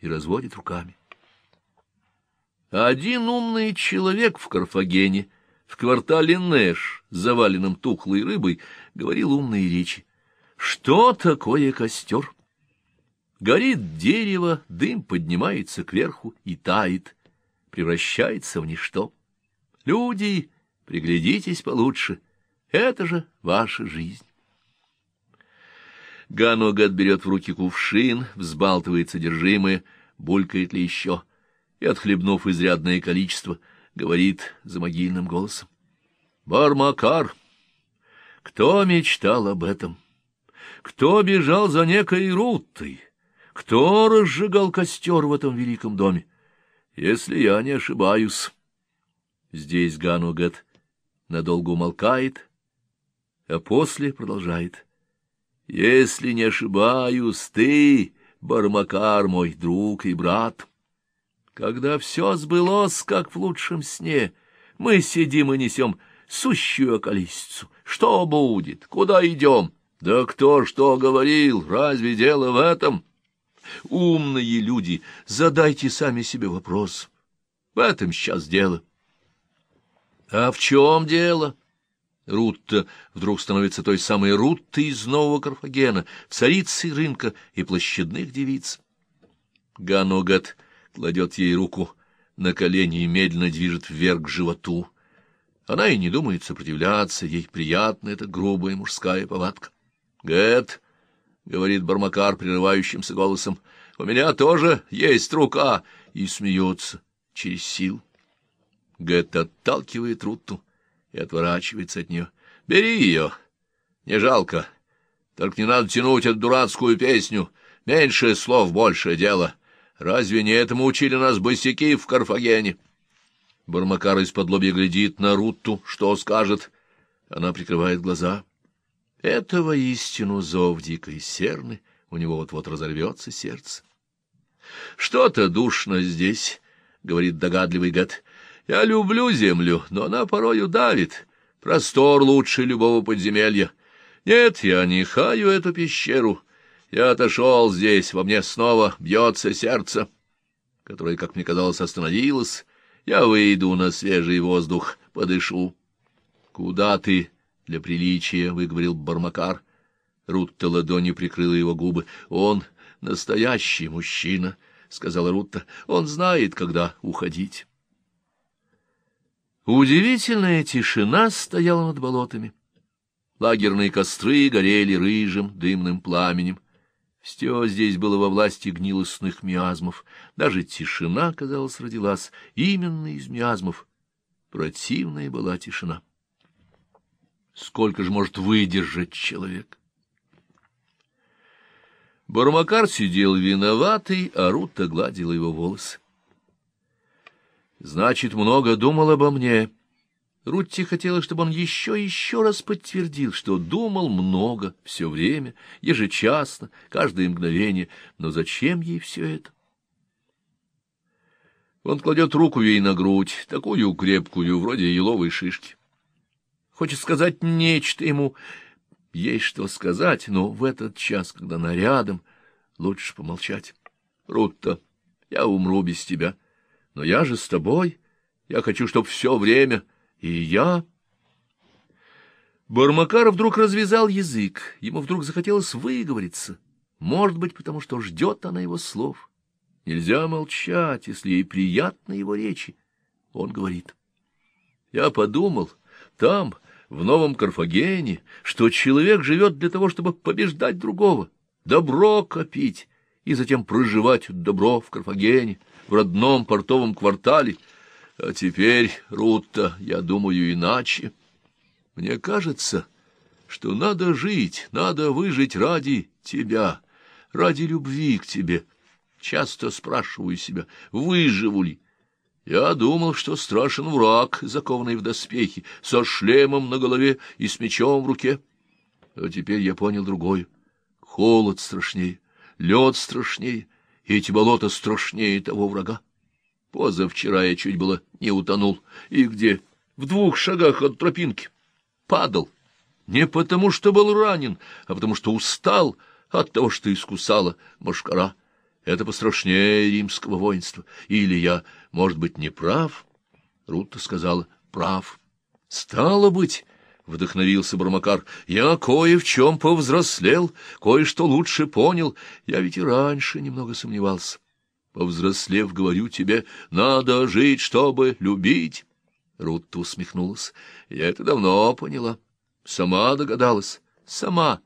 и разводит руками. Один умный человек в Карфагене, в квартале Нэш, заваленном тухлой рыбой, говорил умные речи. Что такое костер? Горит дерево, дым поднимается кверху и тает, превращается в ничто. Люди, приглядитесь получше, это же ваша жизнь. Ганогат берет в руки кувшин, взбалтывает содержимое, булькает ли еще, и, отхлебнув изрядное количество, говорит за могильным голосом. «Бармакар! Кто мечтал об этом? Кто бежал за некой Руттой? Кто разжигал костер в этом великом доме? Если я не ошибаюсь...» Здесь Ганугат надолго умолкает, а после продолжает. Если не ошибаюсь, ты, Бармакар, мой друг и брат. Когда все сбылось, как в лучшем сне, мы сидим и несем сущую околесицу. Что будет? Куда идем? Да кто что говорил? Разве дело в этом? Умные люди, задайте сами себе вопрос. В этом сейчас дело. А в чем дело? — Рутта вдруг становится той самой Руттой из Нового Карфагена, царицей рынка и площадных девиц. Ганогат кладет ей руку на колени и медленно движет вверх к животу. Она и не думает сопротивляться, ей приятна эта грубая мужская повадка. — Гэт, — говорит Бармакар прерывающимся голосом, — у меня тоже есть рука, и смеется через сил. Гэт отталкивает Рутту и отворачивается от нее. — Бери ее, не жалко. Только не надо тянуть эту дурацкую песню. Меньше слов, больше дела. Разве не этому учили нас босяки в Карфагене? Бармакар из-под лобья глядит на Рутту, что скажет. Она прикрывает глаза. Это воистину зов дикой серны, у него вот-вот разорвется сердце. — Что-то душно здесь, — говорит догадливый гад. Я люблю землю, но она порою давит. Простор лучше любого подземелья. Нет, я не хаю эту пещеру. Я отошел здесь, во мне снова бьется сердце, которое, как мне казалось, остановилось. Я выйду на свежий воздух, подышу. — Куда ты? — для приличия выговорил Бармакар. Рутта ладонью прикрыла его губы. — Он настоящий мужчина, — сказала Рутта. — Он знает, когда уходить. Удивительная тишина стояла над болотами. Лагерные костры горели рыжим дымным пламенем. Все здесь было во власти гнилостных миазмов. Даже тишина, казалось, родилась именно из миазмов. Противная была тишина. Сколько же может выдержать человек? Бармакар сидел виноватый, а Рутта гладила его волосы. Значит, много думал обо мне. Рутти хотела, чтобы он еще еще раз подтвердил, что думал много, все время, ежечасно, каждое мгновение. Но зачем ей все это? Он кладет руку ей на грудь, такую крепкую, вроде еловой шишки. Хочет сказать нечто ему. Есть что сказать, но в этот час, когда она рядом, лучше помолчать. Рутта, я умру без тебя. — но я же с тобой. Я хочу, чтобы все время. И я... Бармакар вдруг развязал язык. Ему вдруг захотелось выговориться. Может быть, потому что ждет она его слов. Нельзя молчать, если ей приятны его речи. Он говорит. Я подумал, там, в Новом Карфагене, что человек живет для того, чтобы побеждать другого, добро копить и затем проживать добро в Карфагене в родном портовом квартале. А теперь, Рутта, я думаю иначе. Мне кажется, что надо жить, надо выжить ради тебя, ради любви к тебе. Часто спрашиваю себя, выживу ли. Я думал, что страшен враг, закованный в доспехи, со шлемом на голове и с мечом в руке. А теперь я понял другое. Холод страшнее, лед страшнее, и эти болота страшнее того врага. Позавчера я чуть было не утонул. И где? В двух шагах от тропинки. Падал. Не потому, что был ранен, а потому, что устал от того, что искусала мошкара. Это пострашнее римского воинства. Или я, может быть, не прав? Рутта сказала, прав. Стало быть, — вдохновился Бармакар, — я кое в чем повзрослел, кое-что лучше понял. Я ведь и раньше немного сомневался. Повзрослев, говорю тебе, надо жить, чтобы любить. Рутта усмехнулась. Я это давно поняла. Сама догадалась. Сама